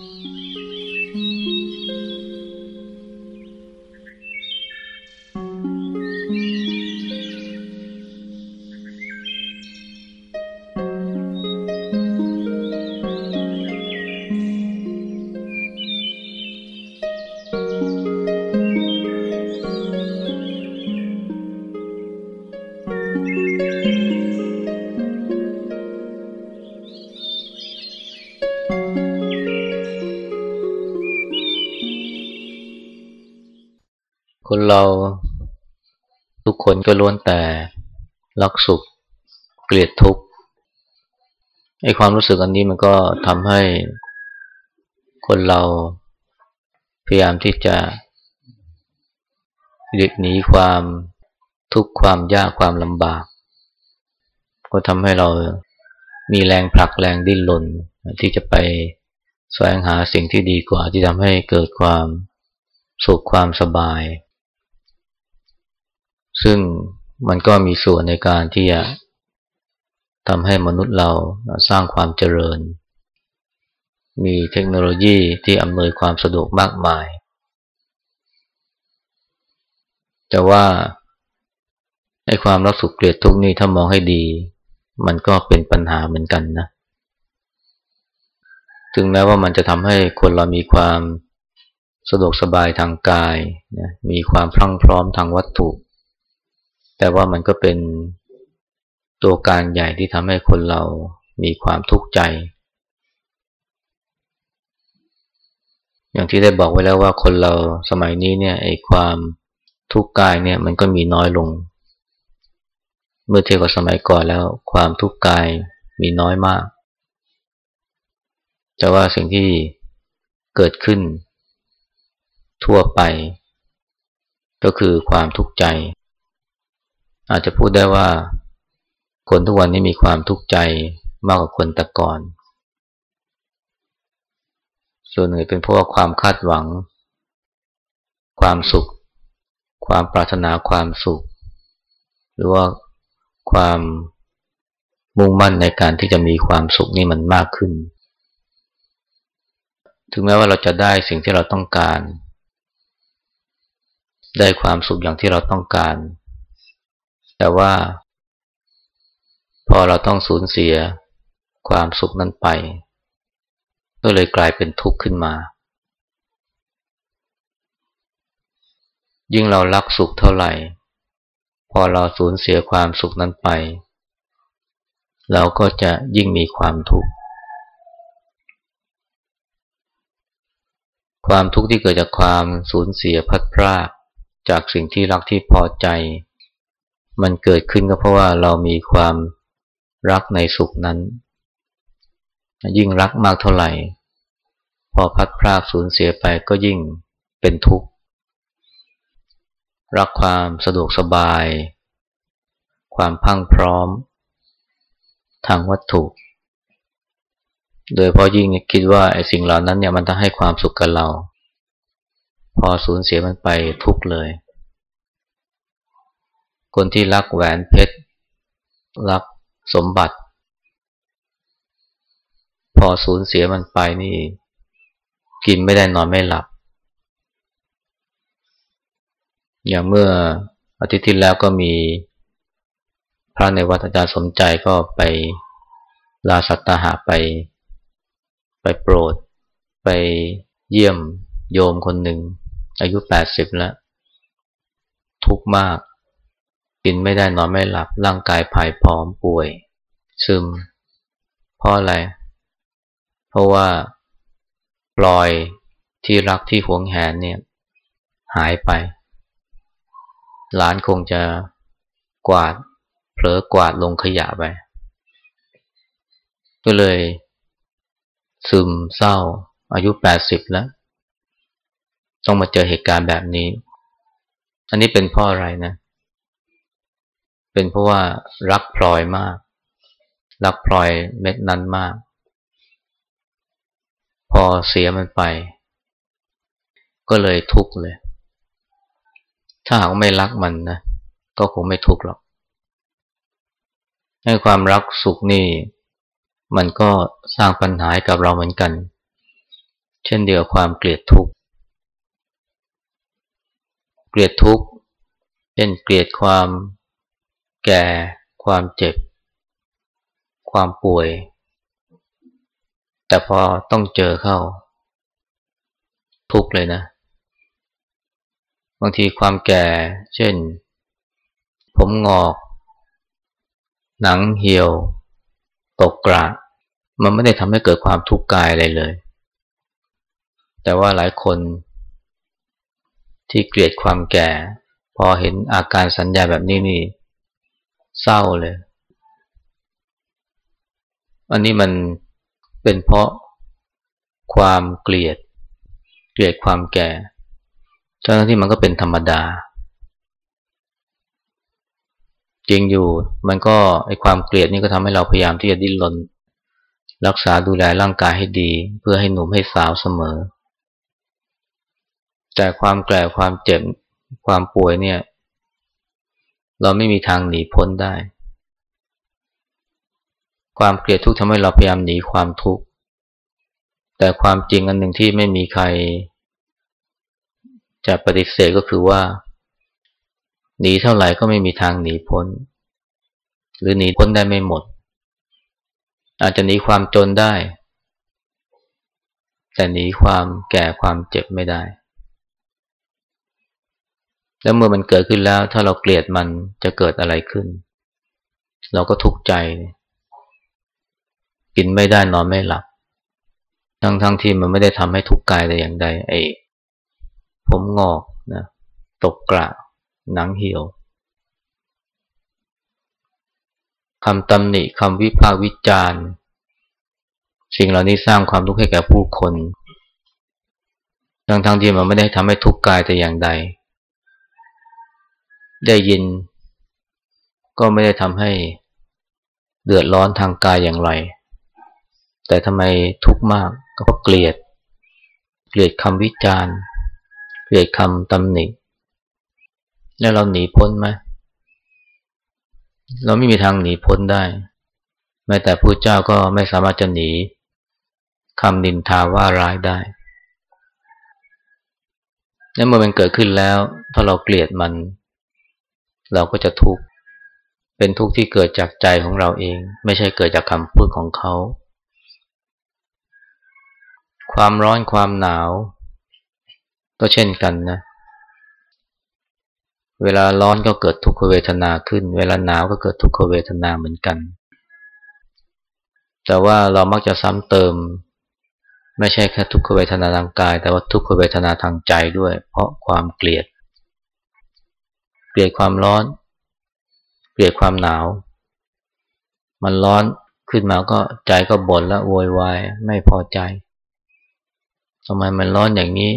ค เราทุกคนก็ล้วนแต่รักสุข เกลียดทุกข์ไอความรู้สึกอันนี้มันก็ทำให้คนเราพยายามที่จะหลีกหนีความทุกข์ความยากความลำบาก ก็ทำให้เรามีแรงผลักแรงดิ้นรนที่จะไปแสวงหาสิ่งที่ดีกว่าที่ทำให้เกิดความสุขความสบาย ซึ่งมันก็มีส่วนในการที่จะทำให้มนุษย์เราสร้างความเจริญ มีเทคโนโลยีที่อำนวยความสะดวกมากมาย แต่ว่าในความรักสุขเกลียดทุกนี้ถ้ามองให้ดี มันก็เป็นปัญหาเหมือนกันนะ ถึงแม้ว่ามันจะทำให้คนเรามีความสะดวกสบายทางกายนะมีความพรั่งพร้อมทางวัตถุ แต่ว่ามันก็เป็นตัวการใหญ่ที่ทำให้คนเรามีความทุกข์ใจ อย่างที่ได้บอกไว้แล้วว่าคนเราสมัยนี้เนี่ยไอ้ความทุกข์กายเนี่ยมันก็มีน้อยลง เมื่อเทียบกับสมัยก่อนแล้วความทุกข์กายมีน้อยมาก แต่ว่าสิ่งที่เกิดขึ้นทั่วไป ก็คือความทุกข์ใจ อาจจะพูดได้ว่า คนทุกวันนี้มีความทุกข์ใจมากกว่าคนแต่ก่อน ส่วนหนึ่งเป็นเพราะว่าความคาดหวัง ความสุข ความปรารถนาความสุข หรือว่าความมุ่งมั่นในการที่จะมีความสุขนี่มันมากขึ้น ถึงแม้ว่าเราจะได้สิ่งที่เราต้องการ ได้ความสุขอย่างที่เราต้องการ แต่ว่า พอเราต้องสูญเสียความสุขนั้นไป ก็เลยกลายเป็นทุกข์ขึ้นมา ยิ่งเรารักสุขเท่าไหร่ พอเราสูญเสียความสุขนั้นไป เราก็จะยิ่งมีความทุกข์ ความทุกข์ที่เกิดจากความสูญเสียพัดพรากจากสิ่งที่รักที่พอใจ มันเกิดขึ้นก็เพราะว่าเรามีความรักในสุขนั้น ยิ่งรักมากเท่าไหร่ พอพัดพรากสูญเสียไปก็ยิ่งเป็นทุกข์ รักความสะดวกสบาย ความพังพร้อม ทางวัตถุ โดยเพราะยิ่งคิดว่าไอ้สิ่งเหล่านั้นเนี่ยมันจะให้ความสุขกับเรา พอสูญเสียมันไปทุกข์เลย คนที่รักแหวนเพชร รักสมบัติ พอสูญเสียมันไปนี่ กินไม่ได้นอนไม่หลับ อย่างเมื่ออาทิตย์ที่แล้วก็มีพระในวัดอาจารย์สมใจก็ไปลาสัตหาไป ไปโปรด ไปเยี่ยมโยมคนหนึ่ง อายุแปดสิบแล้ว ทุกข์มาก กินไม่ได้นอนไม่หลับ ร่างกายผายผอมป่วย ซึม เพราะอะไร เพราะว่าปล่อยที่รักที่หวงแหนเนี่ย หายไป หลานคงจะกวาด เผลอกวาดลงขยะไป ก็เลย ซึมเศร้า อายุแปดสิบแล้ว ต้องมาเจอเหตุการณ์แบบนี้ อันนี้เป็นเพราะอะไรนะ เป็นเพราะว่ารักพลอยมาก รักพลอยเม็ดนั้นมาก พอเสียมันไป ก็เลยทุกข์เลย ถ้าหากไม่รักมันนะก็คงไม่ทุกข์หรอกให้ความรักสุขนี่ มันก็สร้างปัญหากับเราเหมือนกัน เช่นเดียวกับความเกลียดทุกข์เกลียดทุกข์เช่นเกลียดความ แก่ ความเจ็บ ความป่วย แต่พอต้องเจอเข้า ทุกเลยนะ บางทีความแก่ เช่น ผมงอก หนังเหี่ยว ตกกระ มันไม่ได้ทำให้เกิดความทุกข์กายอะไรเลย แต่ว่าหลายคนที่เกลียดความแก่ พอเห็นอาการสัญญาแบบนี้นี่ เศร้าเลย อันนี้มันเป็นเพราะความเกลียด เกลียดความแก่ทั้งที่มันก็เป็นธรรมดา จริงอยู่มันก็ไอความเกลียดนี่ก็ทำให้เราพยายามที่จะดิ้นรนรักษาดูแลร่างกายให้ดี เพื่อให้หนุ่มให้สาวเสมอ แต่ความแก่ความเจ็บความป่วยเนี่ย เราไม่มีทางหนีพ้นได้ ความเกลียดทุกข์ทำให้เราพยายามหนีความทุกข์ แต่ความจริงอันหนึ่งที่ไม่มีใคร จะปฏิเสธก็คือว่า หนีเท่าไหร่ก็ไม่มีทางหนีพ้น หรือหนีพ้นได้ไม่หมด อาจจะหนีความจนได้ แต่หนีความแก่ความเจ็บไม่ได้ แล้วเมื่อมันเกิดขึ้นแล้ว ถ้าเราเกลียดมันจะเกิดอะไรขึ้น เราก็ทุกข์ใจ กินไม่ได้นอนไม่หลับ ทั้งทั้งที่มันไม่ได้ทำให้ทุกข์กายแต่อย่างใดไอ้ผมงอกนะตกกระหนังเหี่ยวคำตำหนิคำวิพากษ์วิจารณ์สิ่งเหล่านี้สร้างความทุกข์ให้แก่ผู้คน ทั้งทั้งที่มันไม่ได้ทำให้ทุกข์กายแต่อย่างใด ได้ยิน ก็ไม่ได้ทำให้เดือดร้อนทางกายอย่างไร แต่ทำไมทุกข์มากก็เพราะเกลียด เกลียดคำวิจารณ์ เกลียดคำตำหนิ แล้วเราหนีพ้นไหมเราไม่มีทางหนีพ้นได้ แม้แต่พระเจ้าก็ไม่สามารถจะหนีคำนินทาว่าร้ายได้และเมื่อมันเกิดขึ้นแล้ว ถ้าเราเกลียดมัน เราก็จะทุกข์เป็นทุกข์ที่เกิดจากใจของเราเอง ไม่ใช่เกิดจากคำพูดของเขา ความร้อนความหนาว ก็เช่นกันนะ เวลาร้อนก็เกิดทุกขเวทนาขึ้น เวลาหนาวก็เกิดทุกขเวทนาเหมือนกัน แต่ว่าเรามักจะซ้ำเติม ไม่ใช่แค่ทุกขเวทนาทางกาย แต่ว่าทุกขเวทนาทางใจด้วย เพราะความเกลียด เกลียดความร้อน เกลียดความหนาว มันร้อนขึ้นมาก็ใจก็บ่นและโวยวายไม่พอใจทำไมมันร้อนอย่างนี้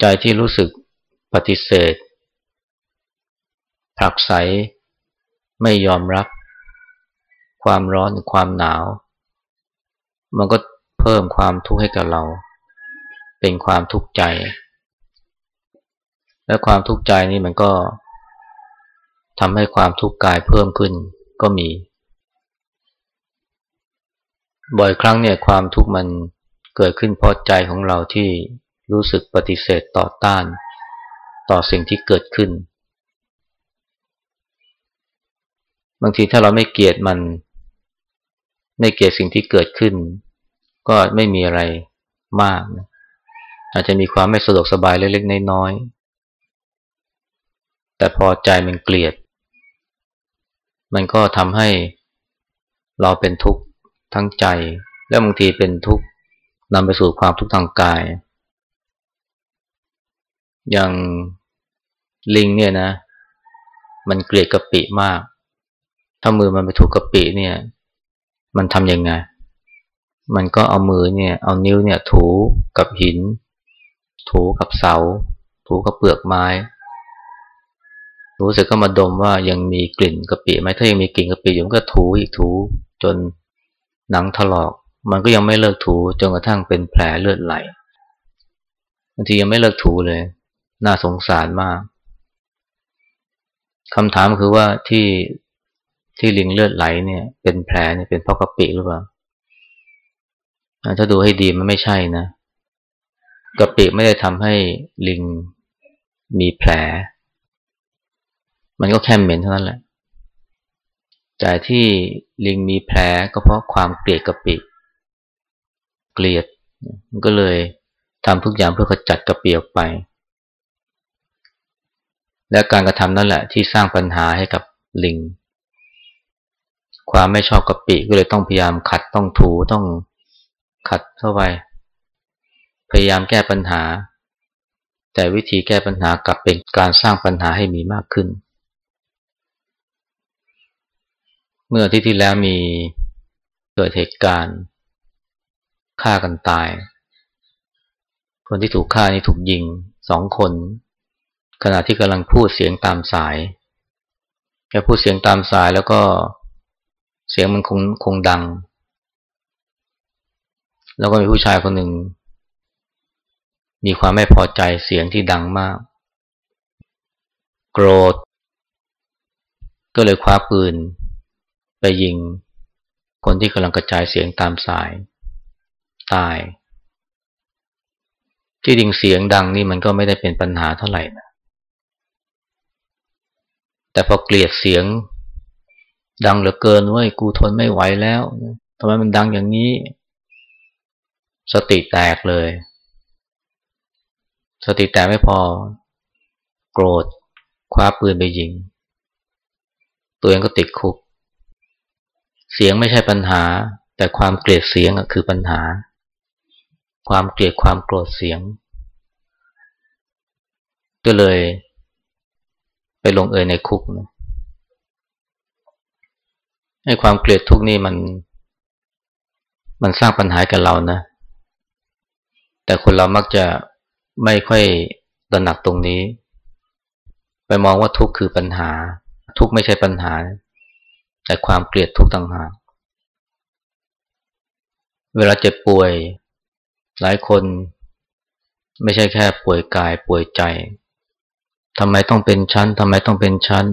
ใจที่รู้สึกปฏิเสธผลักไสไม่ยอมรับ ความร้อนความหนาว มันก็เพิ่มความทุกข์ให้กับเรา เป็นความทุกข์ใจ และความทุกข์ใจนี่มันก็ทำให้ความทุกข์กายเพิ่มขึ้นก็มี บ่อยครั้งเนี่ยความทุกข์มันเกิดขึ้นเพราะใจของเราที่รู้สึกปฏิเสธต่อต้าน ต่อสิ่งที่เกิดขึ้น บางทีถ้าเราไม่เกลียดมัน ไม่เกลียดสิ่งที่เกิดขึ้น ก็ไม่มีอะไรมากนะอาจจะมีความไม่สะดวกสบายเล็กๆน้อยๆ แต่พอใจมันเกลียด มันก็ทำให้เราเป็นทุกข์ทั้งใจ และบางทีเป็นทุกข์นำไปสู่ความทุกข์ทางกาย อย่างลิงเนี่ยนะ มันเกลียดกะปิมาก ถ้ามือมันไปถูกกะปิเนี่ย มันทำยังไง มันก็เอามือเนี่ย เอานิ้วเนี่ยถูกับหิน ถูกับเสา ถูกับเปลือกไม้ รู้สึกก็มาดมว่ายังมีกลิ่นกะปิไหมถ้ายังมีกลิ่นกะปิอยู่ก็ถูอีกถูจนหนังถลอก มันก็ยังไม่เลิกถูจนกระทั่งเป็นแผลเลือดไหลบางทียังไม่เลิกถูเลย น่าสงสารมากคำถามคือว่าที่ที่ลิงเลือดไหลเนี่ย เป็นแผลเนี่ยเป็นเพราะกะปิหรือเปล่าถ้าดูให้ดีมันไม่ใช่นะกะปิไม่ได้ทำให้ลิงมีแผล มันก็แค่เหม็นเท่านั้นแหละ แต่ที่ลิงมีแผลก็เพราะความเกลียดกะปิ เกลียด มันก็เลยทำทุกอย่างเพื่อขจัดกระเปียกไป และการกระทำนั่นแหละที่สร้างปัญหาให้กับลิง ความไม่ชอบกะปิก็เลยต้องพยายามขัดต้องถูต้องขัดเข้าไป พยายามแก้ปัญหา แต่วิธีแก้ปัญหากลับเป็นการสร้างปัญหาให้มีมากขึ้น เมื่อที่ที่แล้วมีเกิดเหตุการณ์ฆ่ากันตาย คนที่ถูกฆ่านี่ถูกยิงสองคน ขณะที่กำลังพูดเสียงตามสายแกพูดเสียงตามสายแล้วก็เสียงมันคงคงดัง แล้วก็มีผู้ชายคนหนึ่ง มีความไม่พอใจเสียงที่ดังมาก โกรธ ก็เลยคว้าปืน ไปยิงคนที่กำลังกระจายเสียงตามสาย ตาย ที่ดิงเสียงดังนี่มันก็ไม่ได้เป็นปัญหาเท่าไหร่นะแต่พอเกลียดเสียง ดังเหลือเกินเว้ยกูทนไม่ไหวแล้วทำไมมันดังอย่างนี้ สติแตกเลย สติแตกไม่พอ โกรธคว้าปืนไปยิง ตัวเองก็ติดคุก เสียงไม่ใช่ปัญหา แต่ความเกลียดเสียงคือปัญหา ความเกลียดความโกรธเสียง ก็เลย ไปลงเอยในคุกนะให้ความเกลียดทุกนี่มัน มันสร้างปัญหากับเรานะ แต่คนเรามักจะไม่ค่อยตระหนักตรงนี้ ไปมองว่าทุกข์คือปัญหา ทุกข์ไม่ใช่ปัญหา แต่ความเกลียดทุกข์ต่างหาก เวลาเจ็บป่วย หลายคนไม่ใช่แค่ป่วยกายป่วยใจทำไมต้องเป็นชั้นทำไมต้องเป็นชั้น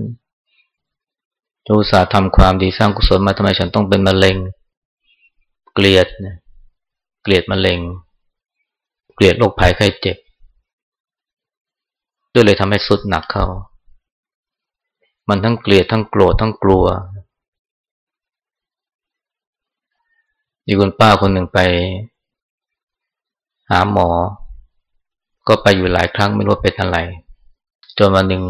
จูสาทำความดีสร้างกุศลมาทำไมฉันต้องเป็นมะเร็ง เกลียดนะเกลียดมะเร็ง เกลียดโรคภัยไข้เจ็บ ด้วยเลยทำให้สุดหนักเขา มันทั้งเกลียดทั้งโกรธทั้งกลัว มีคุณป้าคนหนึ่งไป หาหมอ ก็ไปอยู่หลายครั้งไม่รู้เป็นอะไร จนวันหนึ่ง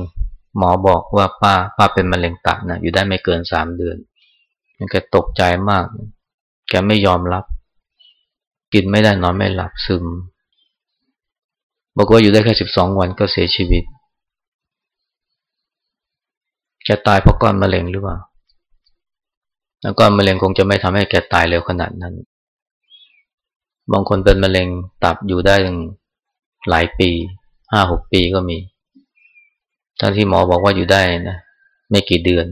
หมอบอกว่าป้าป้าเป็นมะเร็งตับนะอยู่ได้ไม่เกินสามเดือนแกตกใจมาก แกไม่ยอมรับ กินไม่ได้นอนไม่หลับซึม บอกว่าอยู่ได้แค่สิบสองวันก็เสียชีวิต จะตายเพราะก้อนมะเร็งหรือเปล่า แล้วก้อนมะเร็งคงจะไม่ทำให้แกตายเร็วขนาดนั้น บางคนเป็นมะเร็งตับอยู่ได้ถึงหลายปีห้าหกปีก็มี ทั้งที่หมอบอกว่าอยู่ได้นะไม่กี่เดือน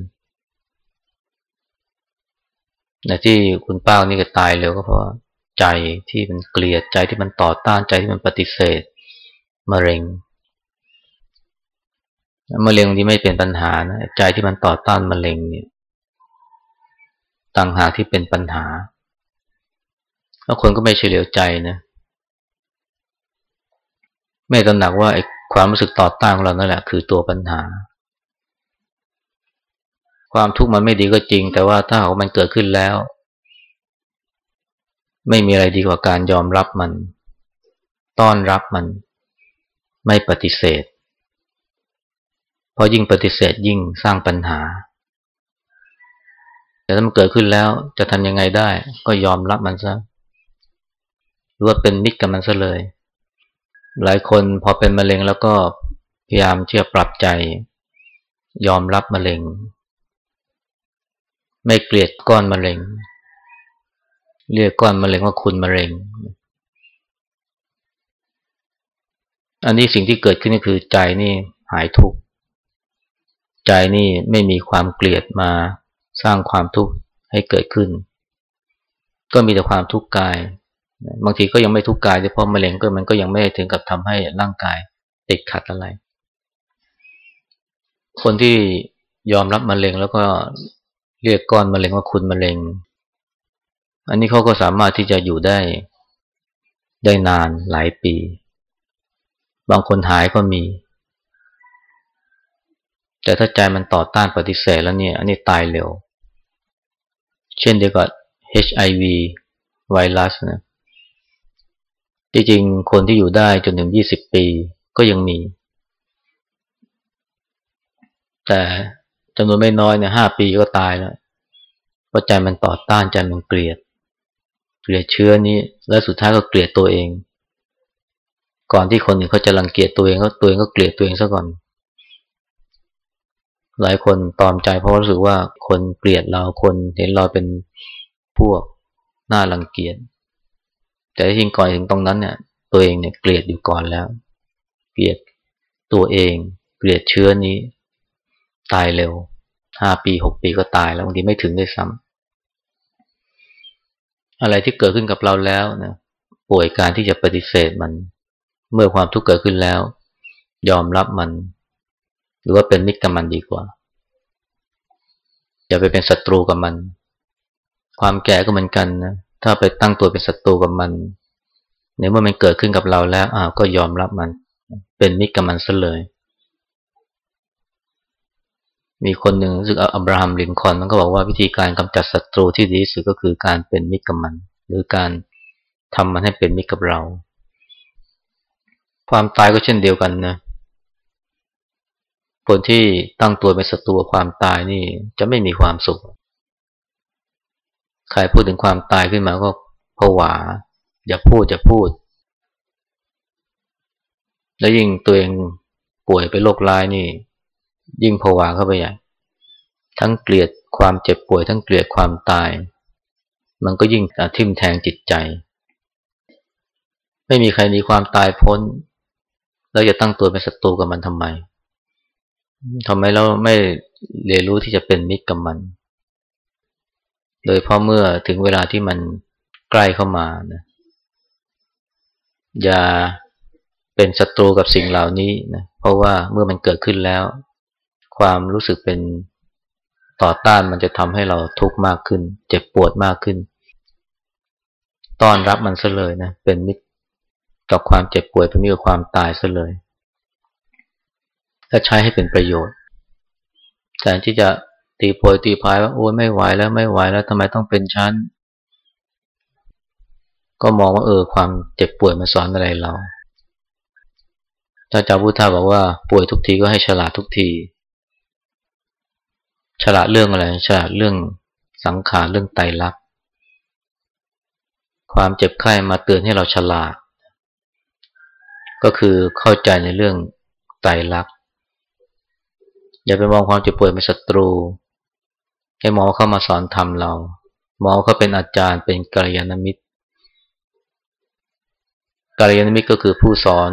แต่ที่คุณป้านี่ก็ตายเร็วก็เพราะใจที่มันเกลียดใจที่มันต่อต้านใจที่มันปฏิเสธมะเร็งมะเร็งที่ไม่เป็นปัญหานะใจที่มันต่อต้านมะเร็งเนี่ย ต่างหากที่เป็นปัญหา แล้วคนก็ไม่เฉลียวใจนะ ไม่ตระหนักว่าไอ้ความรู้สึกต่อต้านของเรานั่นแหละคือตัวปัญหา ความทุกข์มันไม่ดีก็จริง แต่ว่าถ้าเขามันเกิดขึ้นแล้ว ไม่มีอะไรดีกว่าการยอมรับมัน ต้อนรับมัน ไม่ปฏิเสธ เพราะยิ่งปฏิเสธยิ่งสร้างปัญหา แต่ถ้ามันเกิดขึ้นแล้วจะทำยังไงได้ ก็ยอมรับมันซะหรือว่าเป็นมิตรกับมันซะเลย หลายคนพอเป็นมะเร็งแล้วก็พยายามเชื่อปรับใจ ยอมรับมะเร็ง ไม่เกลียดก้อนมะเร็ง เรียกก้อนมะเร็งว่าคุณมะเร็ง อันนี้สิ่งที่เกิดขึ้นก็คือใจนี่หายทุกข์ใจนี่ไม่มีความเกลียดมา สร้างความทุกข์ให้เกิดขึ้น ก็มีแต่ความทุกข์กาย บางทีก็ยังไม่ทุกข์กายเพราะมะเร็งก็มันก็ยังไม่ถึงกับทำให้ร่างกายติดขัดอะไร คนที่ยอมรับมะเร็งแล้วก็เรียกก้อนมะเร็งว่าคุณมะเร็ง อันนี้เขาก็สามารถที่จะอยู่ได้ได้นานหลายปี บางคนหายก็มี แต่ถ้าใจมันต่อต้านปฏิเสธแล้วเนี่ย อันนี้ตายเร็ว เช่นเดียวกับ HIV ไวรัสนะจริงๆ คนที่อยู่ได้จนถึงยี่สิบปีก็ยังมี แต่จำนวนไม่น้อยเนี่ยห้าปีก็ตายแล้วเพราะใจมันต่อต้านใจมันเกลียด เกลียดเชื้อนี้ แล้วสุดท้ายก็เกลียดตัวเอง ก่อนที่คนอื่นเขาจะรังเกียจตัวเองก็ตัวเองก็เกลียดตัวเองซะก่อน หลายคนตอมใจเพราะรู้สึกว่าคนเกลียดเราคนเห็นเราเป็นพวกน่ารังเกียจแต่ที่จริงก่อนถึงตรงนั้นเนี่ย ตัวเองเนี่ยเกลียดอยู่ก่อนแล้ว เกลียดตัวเอง เกลียดเชื้อนี้ ตายเร็วห้าปีหกปีก็ตายแล้วบางทีไม่ถึงด้วยซ้ำอะไรที่เกิดขึ้นกับเราแล้วนะป่วยการที่จะปฏิเสธมัน เมื่อความทุกข์เกิดขึ้นแล้ว ยอมรับมัน หรือว่าเป็นมิตรกับมันดีกว่า อย่าไปเป็นศัตรูกับมัน ความแก่ก็เหมือนกันนะถ้าไปตั้งตัวเป็นศัตรูกับมันในเมื่อมันเกิดขึ้นกับเราแล้วอ้าวก็ยอมรับมัน เป็นมิตรกับมันซะเลย มีคนหนึ่งรู้สึกอับราฮัมลินคอนมันก็บอกว่าวิธีการกำจัดศัตรูที่ดีที่สุดก็คือการเป็นมิตรกับมัน หรือการทำมันให้เป็นมิตรกับเรา ความตายก็เช่นเดียวกันนะ คนที่ตั้งตัวเป็นศัตรูความตายนี่จะไม่มีความสุข ใครพูดถึงความตายขึ้นมาก็ผวา อย่าพูดอย่าพูด แล้วยิ่งตัวเองป่วยเป็นโรคร้ายนี่ ยิ่งผวาเข้าไปใหญ่ทั้งเกลียดความเจ็บป่วย ทั้งเกลียดความตาย มันก็ยิ่งทิ่มแทงจิตใจ ไม่มีใครมีความตายพ้น แล้วจะตั้งตัวเป็นศัตรูกับมันทำไม ทำไมเราไม่เรียนรู้ที่จะเป็นมิตรกับมัน โดยเพราะเมื่อถึงเวลาที่มันใกล้เข้ามานะอย่าเป็นศัตรูกับสิ่งเหล่านี้นะเพราะว่าเมื่อมันเกิดขึ้นแล้ว ความรู้สึกเป็นต่อต้านมันจะทำให้เราทุกข์มากขึ้น เจ็บปวดมากขึ้น ต้อนรับมันซะเลยนะเป็นมิตรกับความเจ็บป่วยเป็นมิตรกับความตายซะเลย และใช้ให้เป็นประโยชน์แทนที่จะตีโพยตีพายว่าโอ้ยไม่ไหวแล้วไม่ไหวแล้วทำไมต้องเป็นชั้นก็มองว่าเออความเจ็บป่วยมาสอนอะไรเราถ้าจาพุทธาบอกว่าป่วยทุกทีก็ให้ฉลาดทุกที ฉลาดเรื่องอะไร ฉลาดเรื่องสังขารเรื่องไตรลักษณ์ความเจ็บไข้มาเตือนให้เราฉลาด ก็คือเข้าใจในเรื่องไตรลักษณ์ อย่าไปมองความเจ็บป่วยเป็นศัตรู ให้หมอเข้ามาสอนธรรมเราหมอเขาเป็นอาจารย์เป็นกัลยาณมิตรกัลยาณมิตรก็คือผู้สอน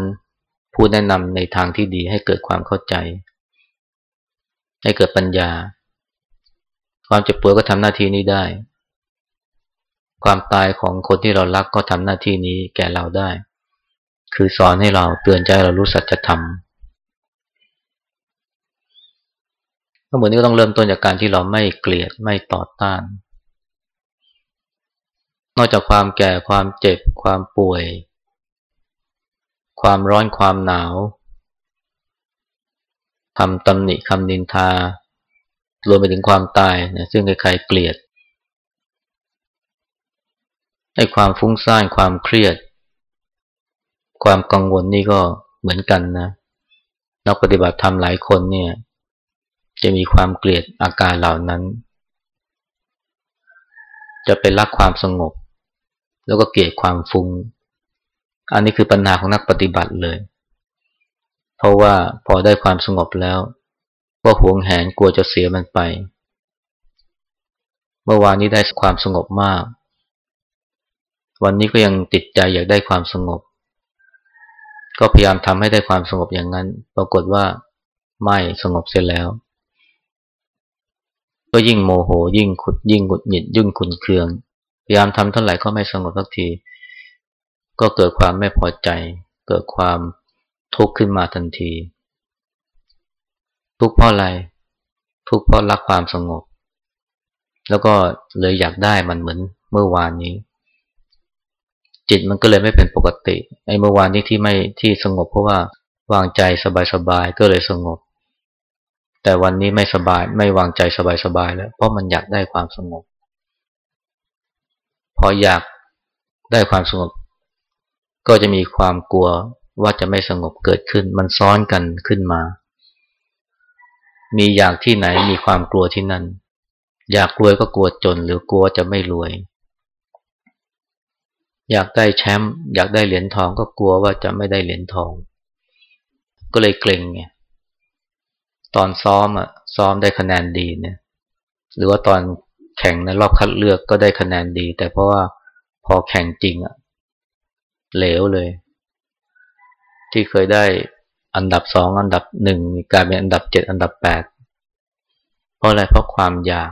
ผู้แนะนำในทางที่ดีให้เกิดความเข้าใจ ให้เกิดปัญญา ความเจ็บป่วยก็ทำหน้าที่นี้ได้ ความตายของคนที่เรารักก็ทำหน้าที่นี้แก่เราได้ คือสอนให้เราเตือนใจเรารู้สัจธรรม ก็เหมือนนี้ก็ต้องเริ่มต้นจากการที่เราไม่เกลียดไม่ต่อต้าน นอกจากความแก่ความเจ็บ ความป่วย ความร้อนความหนาวคำตำหนิคำนินทา รวมไปถึงความตายนะซึ่งใครๆเกลียดไอ้ความฟุ้งซ่านความเครียด ความกังวลนี่ก็เหมือนกันนะนักปฏิบัติธรรมหลายคนเนี่ย จะมีความเกลียดอาการเหล่านั้น จะเป็นรักความสงบ แล้วก็เกลียดความฟุง้ง อันนี้คือปัญหาของนักปฏิบัติเลย เพราะว่าพอได้ความสงบแล้ว ก็หวงแหนกลัวจะเสียมันไป เมื่อวานนี้ได้ความสงบมาก วันนี้ก็ยังติดใจอยากได้ความสงบ ก็พยายามทำให้ได้ความสงบอย่างนั้น ปรากฏว่าไม่สงบเสร็จแล้ว ก็ยิ่งโมโห ยิ่งขุดยิ่งหงุดหงิดยิ่งขุนเคือง พยายามทำเท่าไหร่ก็ไม่สงบสักที ก็เกิดความไม่พอใจ เกิดความทุกข์ขึ้นมาทันที ทุกข์เพราะอะไร ทุกข์เพราะรักความสงบ แล้วก็เลยอยากได้มันเหมือนเมื่อวานนี้ จิตมันก็เลยไม่เป็นปกติไอ้เมื่อวานนี้ที่ไม่ที่สงบเพราะว่าวางใจสบายๆก็เลยสงบ แต่วันนี้ไม่สบายไม่วางใจสบายๆแล้ว เพราะมันอยากได้ความสงบ พออยากได้ความสงบ ก็จะมีความกลัวว่าจะไม่สงบเกิดขึ้น มันซ้อนกันขึ้นมา มีอยากที่ไหนมีความกลัวที่นั่น อยากรวยก็กลัวจน หรือกลัวจะไม่รวย อยากได้แชมป์อยากได้เหรียญทองก็กลัวว่าจะไม่ได้เหรียญทอง ก็เลยเกรงไง ตอนซ้อมอะซ้อมได้คะแนนดีเนี่ย หรือว่าตอนแข่งในรอบคัดเลือกก็ได้คะแนนดี แต่เพราะว่าพอแข่งจริงอะเหลวเลย ที่เคยได้อันดับสองอันดับหนึ่งกลายเป็นอันดับเจ็ดอันดับแปดเพราะอะไรเพราะความอยาก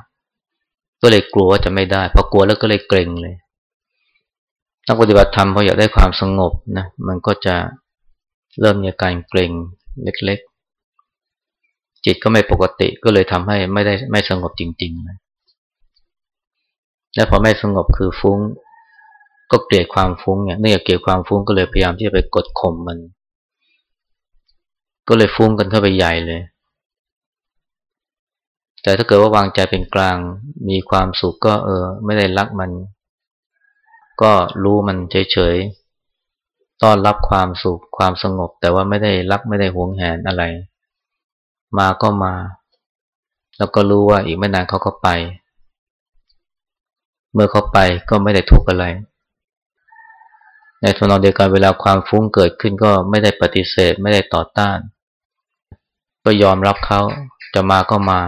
ก็เลยกลัวว่าจะไม่ได้พอกลัวแล้วก็เลยเกรงเลยนักปฏิบัติธรรมพออยากได้ความสงบนะมันก็จะเริ่มมีอาการเกร็งเล็กๆ จิตก็ไม่ปกติก็เลยทำให้ไม่ได้ไม่สงบจริงๆนะและพอไม่สงบคือฟุ้ง ก็เกลียดความฟุ้งเนี่ยเนื่องจากเกลียดความฟุ้งก็เลยพยายามที่จะไปกดข่มมัน ก็เลยฟุ้งกันเข้าไปใหญ่เลย แต่ถ้าเกิดว่าวางใจเป็นกลาง มีความสุขก็เออ ไม่ได้รักมัน ก็รู้มันเฉยๆต้อนรับความสุขความสงบ แต่ว่าไม่ได้รักไม่ได้หวงแหนอะไร มาก็มา แล้วก็รู้ว่าอีกไม่นานเขาก็ไป เมื่อเขาไปก็ไม่ได้ทุกข์อะไร ในทวนองเดียวกันเวลาความฟุ้งเกิดขึ้นก็ไม่ได้ปฏิเสธไม่ได้ต่อต้าน ก็ยอมรับเขาจะมาก็มา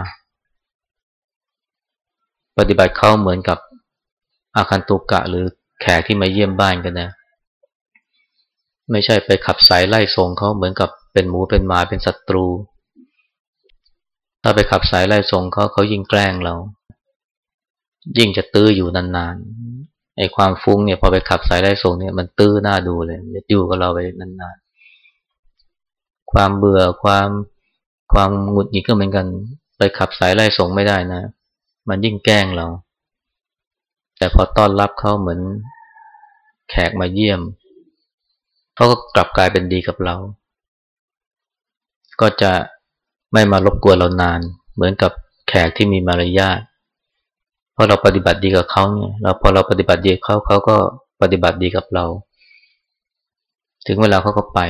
ปฏิบัติเขาเหมือนกับอาคันตุกะหรือแขกที่มาเยี่ยมบ้านกันนะไม่ใช่ไปขับสายไล่ส่งเขาเหมือนกับเป็นหมูเป็นหมาเป็นศัตรู ถ้าไปขับสายไล่ส่งเขาเขายิ่งแกล้งเรา ยิ่งจะตื้ออยู่นานๆไอ้ความฟุ้งเนี่ยพอไปขับสายไล่ส่งเนี่ยมันตื้อหน้าดูเลยจะอยู่กับเราไปนานๆความเบื่อความความหงุดหงิดก็เหมือนกัน ไปขับสายไล่ส่งไม่ได้นะ มันยิ่งแกล้งเรา แต่พอต้อนรับเขาเหมือนแขกมาเยี่ยมเขาก็กลับกลายเป็นดีกับเรา ก็จะ ไม่มารบกวนเรานาน เหมือนกับแขกที่มีมารยาทเพราะเราปฏิบัติดีกับเขาเนี่ยเราพอเราปฏิบัติดีกับเขาเขาก็ปฏิบัติดีกับเรา ถึงเวลาเขาก็ไป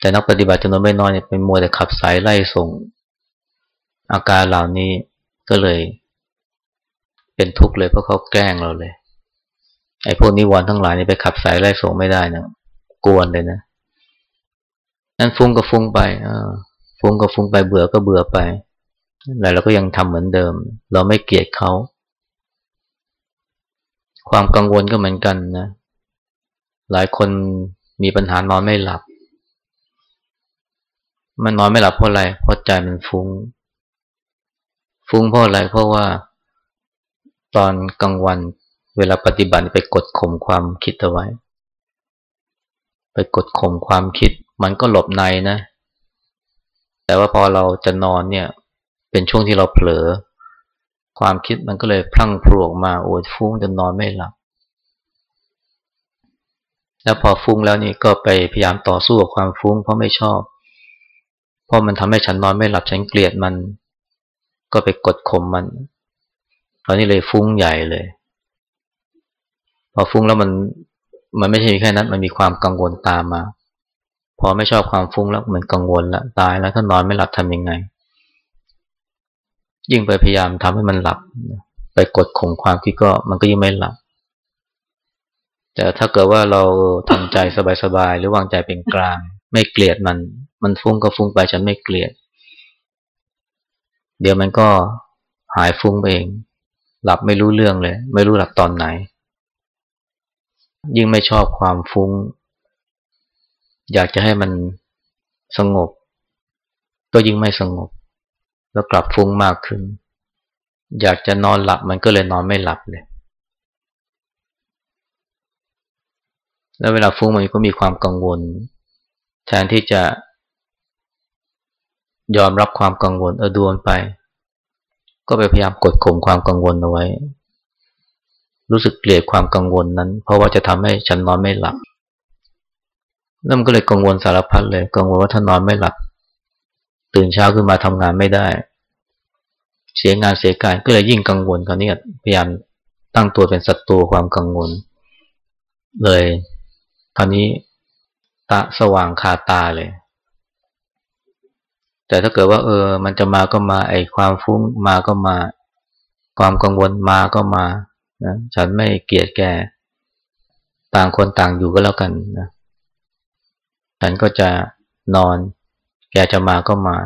แต่นักปฏิบัติจำนวนไม่น้อยเนี่ยเป็นมัวแต่ขับสายไล่ส่ง อาการเหล่านี้ก็เลย เป็นทุกข์เลยเพราะเขาแกล้งเราเลยไอ้พวกนิวรณ์ทั้งหลายนี่ไปขับสายไล่ส่งไม่ได้นะกวนเลยนะนั้นฟุ้งก็ฟุ้งไปอ ฟุ้งก็ฟุ้งไปเบื่อก็เบื่อไปแต่เราก็ยังทำเหมือนเดิม เราไม่เกลียดเขา ความกังวลก็เหมือนกันนะ หลายคนมีปัญหานอนไม่หลับ มันนอนไม่หลับเพราะอะไรเพราะใจมันฟุง้ง ฟุ้งเพราะอะไรเพราะว่า ตอนกลางวันเวลาปฏิบัติไปกดข่มความคิดเอาไว้ ไปกดข่มความคิด มันก็หลบในนะ แต่ว่าพอเราจะนอนเนี่ย เป็นช่วงที่เราเผลอ ความคิดมันก็เลยพลั่งพลวกมาโอ้ยฟุ้งจนนอนไม่หลับ แล้วพอฟุ้งแล้วนี่ก็ไปพยายามต่อสู้กับความฟุ้งเพราะไม่ชอบ เพราะมันทำให้ฉันนอนไม่หลับฉันเกลียดมัน ก็ไปกดข่มมันตอนนี้เลยฟุ้งใหญ่เลย พอฟุ้งแล้วมันมันไม่ใช่แค่นั้น มันมีความกังวลตามมา พอไม่ชอบความฟุ้งแล้วมันกังวลละตายแล้วถ้านอนไม่หลับทำยังไง ยิ่งไปพยายามทำให้มันหลับ ไปกดข่มความคิดก็มันก็ยิ่งไม่หลับ แต่ถ้าเกิดว่าเราทำใจสบายๆหรือวางใจเป็นกลาง ไม่เกลียดมัน มันฟุ้งก็ฟุ้งไปฉันไม่เกลียด เดี๋ยวมันก็หายฟุ้งเอง หลับไม่รู้เรื่องเลย ไม่รู้หลับตอนไหน ยิ่งไม่ชอบความฟุ้ง อยากจะให้มันสงบ ก็ยิ่งไม่สงบ แล้วกลับฟุ้งมากขึ้น อยากจะนอนหลับมันก็เลยนอนไม่หลับเลย แล้วเวลาฟุ้งมันก็มีความกังวล แทนที่จะ ยอมรับความกังวลเออดวนไป ก็ไปพยายามกดข่มความกังวลเอาไว้ รู้สึกเกลียดความกังวลนั้น เพราะว่าจะทำให้ฉันนอนไม่หลับ แล้วมันก็เลยกังวลสารพัดเลยกังวลว่าถ้านอนไม่หลับ ตื่นเช้าขึ้นมาทำงานไม่ได้ เสียงานเสียการก็เลยยิ่งกังวลคราวนี้พยายามตั้งตัวเป็นศัตรูความกังวล เลยคราวนี้ตาสว่างคาตาเลย แต่ถ้าเกิดว่า เออ มันจะมาก็มา ไอความฟุ้งมาก็มา ความกังวลมาก็มานะฉันไม่เกลียดแก ต่างคนต่างอยู่ก็แล้วกันนะ ฉันก็จะนอน แกจะมาก็มา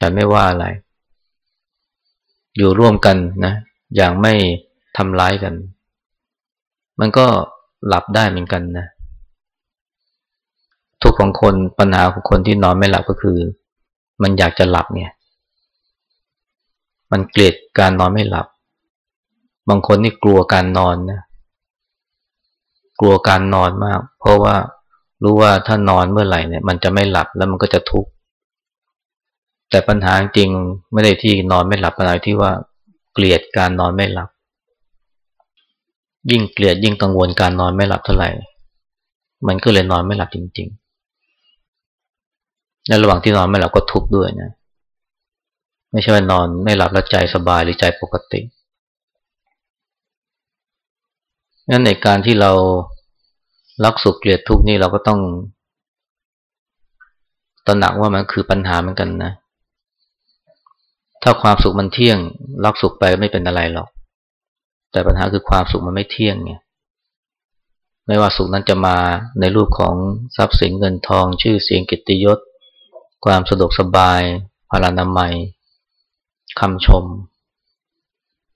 ฉันไม่ว่าอะไร อยู่ร่วมกันนะ อย่างไม่ทำร้ายกัน มันก็หลับได้เหมือนกันนะ ทุกของคนปัญหาของคนที่นอนไม่หลับก็คือ มันอยากจะหลับเนี่ย มันเกลียดการนอนไม่หลับ บางคนนี่กลัวการนอนนะ กลัวการนอนมาก เพราะว่า รู้ว่าถ้านอนเมื่อไหร่เนี่ย มันจะไม่หลับแล้วมันก็จะทุกข์แต่ปัญหาจริงไม่ได้ที่นอนไม่หลับปัญหาที่ว่าเกลียดการนอนไม่หลับ ยิ่งเกลียดยิ่งกังวลการนอนไม่หลับเท่าไหร่ มันก็เลยนอนไม่หลับจริงๆในระหว่างที่นอนไม่หลับก็ทุกข์ด้วยนะไม่ใช่ว่านอนไม่หลับแล้วใจสบายหรือใจปกติงั้นในการที่เรา รักสุขเกลียดทุกข์นี่เราก็ต้องตระหนักว่ามันคือปัญหาเหมือนกันนะ ถ้าความสุขมันเที่ยง รักสุขไปไม่เป็นอะไรหรอก แต่ปัญหาคือความสุขมันไม่เที่ยงไงไม่ว่าสุขนั้นจะมาในรูปของทรัพย์สินเงินทอง ชื่อเสียงกิตติยศ ความสะดวกสบายพลานามัยคำชม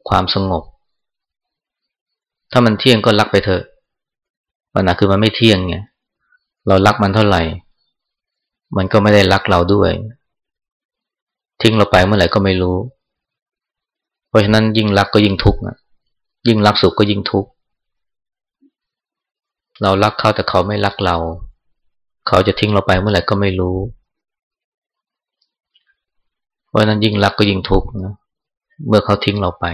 ความสงบ ถ้ามันเที่ยงก็รักไปเถอะ ปัญหาคือมันไม่เที่ยงไงเรารักมันเท่าไหร่ มันก็ไม่ได้รักเราด้วย ทิ้งเราไปเมื่อไหร่ก็ไม่รู้ เพราะฉะนั้นยิ่งรักก็ยิ่งทุกข์ยิ่งรักสุขก็ยิ่งทุกข์เรารักเขาแต่เขาไม่รักเรา เขาจะทิ้งเราไปเมื่อไหร่ก็ไม่รู้ เพราะนั้นยิ่งรักก็ยิ่งทุกข์นะ เมื่อเขาทิ้งเราไป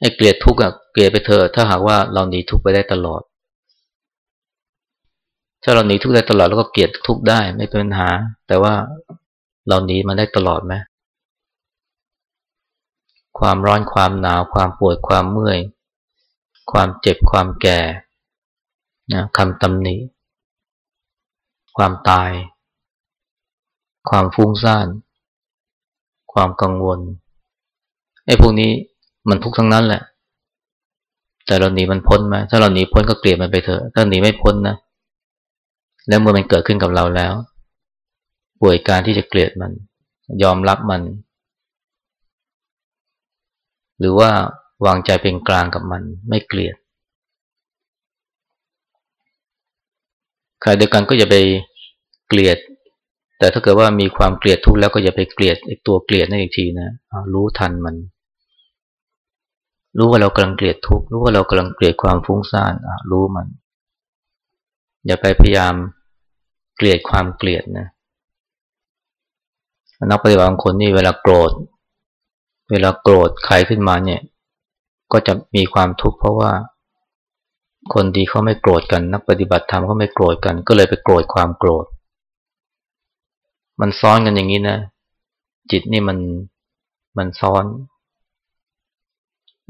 ไอ้เกลียดทุกข์อะเกลียดไปเถอะถ้าหากว่าเราหนีทุกข์ไปได้ตลอด ถ้าเราหนีทุกข์ได้ตลอดแล้วก็เกลียดทุกข์ได้ไม่เป็นปัญหา แต่ว่าเราหนีมันได้ตลอดไหมความร้อนความหนาว ความปวดความเมื่อย ความเจ็บความแก่นะคำตำหนิ ความตาย ความฟุ้งซ่าน ความกังวลไอ้พวกนี้มันทุกทั้งนั้นแหละ แต่เราหนีมันพ้นไหมถ้าเราหนีพ้นก็เกลียดมันไปเถอะ ถ้าหนีไม่พ้นนะ แล้วเมื่อมันเกิดขึ้นกับเราแล้ว ป่วยการที่จะเกลียดมัน ยอมรับมัน หรือว่าวางใจเป็นกลางกับมัน ไม่เกลียดใครเดียวกันก็อย่าไปเกลียด แต่ถ้าเกิดว่ามีความเกลียดทุกข์แล้วก็อย่าไปเกลียดอีกตัวเกลียดนั่นอีกทีนะรู้ทันมัน รู้ว่าเรากำลังเกลียดทุกข์รู้ว่าเรากำลังเกลียดความฟุ้งซ่านรู้มัน อย่าไปพยายามเกลียดความเกลียดนะนักปฏิบัติบางคนนี่เวลาโกรธ เวลาโกรธใครขึ้นมาเนี่ย ก็จะมีความทุกข์เพราะว่า คนดีเขาไม่โกรธกัน นักปฏิบัติธรรมเขาไม่โกรธกัน ก็เลยไปโกรธความโกรธ มันซ้อนกันอย่างนี้นะ จิตนี่มันมันซ้อน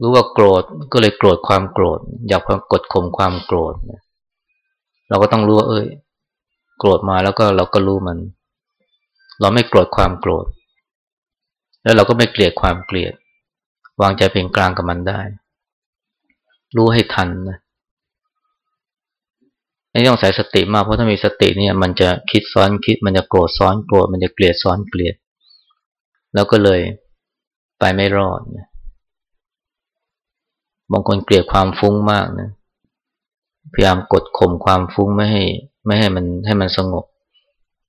รู้ว่าโกรธก็เลยโกรธความโกรธ อยากความกดข่มความโกรธ เราก็ต้องรู้ว่าเอ้ย โกรธมาแล้วก็เราก็รู้มัน เราไม่โกรธความโกรธ แล้วเราก็ไม่เกลียดความเกลียด วางใจเป็นกลางกับมันได้ รู้ให้ทันนะนี่ต้องใส่สติมากเพราะถ้ามีสติเนี่ย มันจะคิดซ้อนคิด มันจะโกรธซ้อนโกรธมันจะเกลียดซ้อนเกลียด แล้วก็เลยไปไม่รอดนะบางคนเกลียดความฟุ้งมากนะ พยายามกดข่มความฟุ้งไม่ให้ไม่ให้มันให้มันสงบ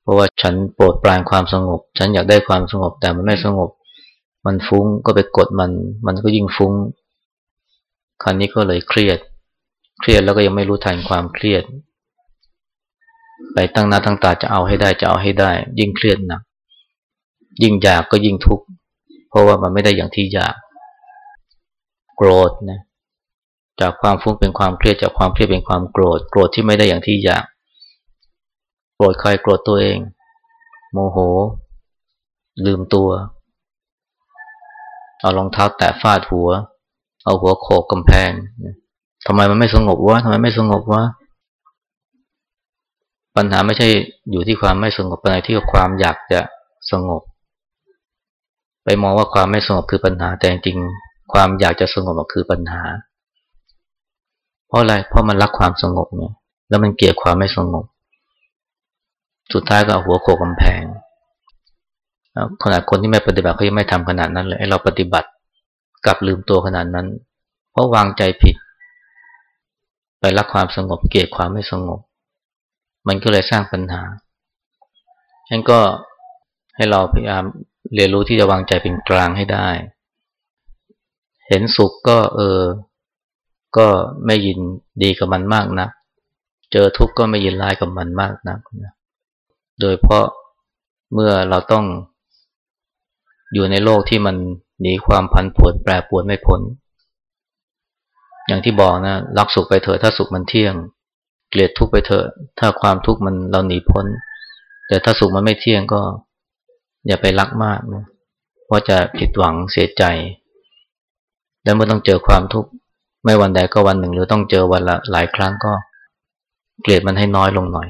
เพราะว่าฉันโปรดปรานความสงบ ฉันอยากได้ความสงบแต่มันไม่สงบ มันฟุ้งก็ไปกดมัน มันก็ยิ่งฟุ้ง คราวนี้ก็เลยเครียด เครียดแล้วก็ยังไม่รู้ทันความเครียด ไปตั้งหน้าตั้งตาจะเอาให้ได้จะเอาให้ได้ ยิ่งเครียดหนักยิ่งอยากก็ยิ่งทุกข์เพราะว่ามันไม่ได้อย่างที่อยาก โกรธนะ จากความฟุ้งเป็นความเครียดจากความเครียดเป็นความโกรธ โกรธที่ไม่ได้อย่างที่อยาก โกรธใครโกรธตัวเอง โมโห ลืมตัว เอารองเท้าแตะฟาดหัว เอาหัวโขกกำแพงทำไมมันไม่สงบวะทำไมไม่สงบวะปัญหาไม่ใช่อยู่ที่ความไม่สงบปัญหาที่ความอยากจะสงบ ไปมองว่าความไม่สงบคือปัญหาแต่จริงความอยากจะสงบคือปัญหา เพราะอะไร เพราะมันรักความสงบเนี่ย แล้วมันเกลียดความไม่สงบ สุดท้ายก็เอาหัวโขกกำแพงขนาดคนที่ไม่ปฏิบัติเขายังไม่ทำขนาดนั้นเลยเราปฏิบัติกลับลืมตัวขนาดนั้น เพราะวางใจผิด ไปรักความสงบเกลียดความไม่สงบ มันก็เลยสร้างปัญหาฉะนั้นก็ให้เราพยายามเรียนรู้ที่จะวางใจเป็นกลางให้ได้ เห็นสุขก็เออ ก็ไม่ยินดีกับมันมากนะัก เจอทุกข์ก็ไม่ยินร้ายกับมันมากนะักนะโดยเพราะเมื่อเราต้องอยู่ในโลกที่มันหนีความพันผวนแปรปวนไม่พ้นอย่างที่บอกนะรักสุขไปเถอะถ้าสุขมันเที่ยง เกลียดทุกข์ไปเถอะถ้าความทุกข์มันเราหนีพ้น แต่ถ้าสุขมันไม่เที่ยงก็ อย่าไปรักมากนะเพราะจะผิดหวังเสียใจ แล้วเมื่อต้องเจอความทุกข์ ไม่วันใดก็วันหนึ่ง หรือต้องเจอวันละหลายครั้งก็ เกลียดมันให้น้อยลงหน่อย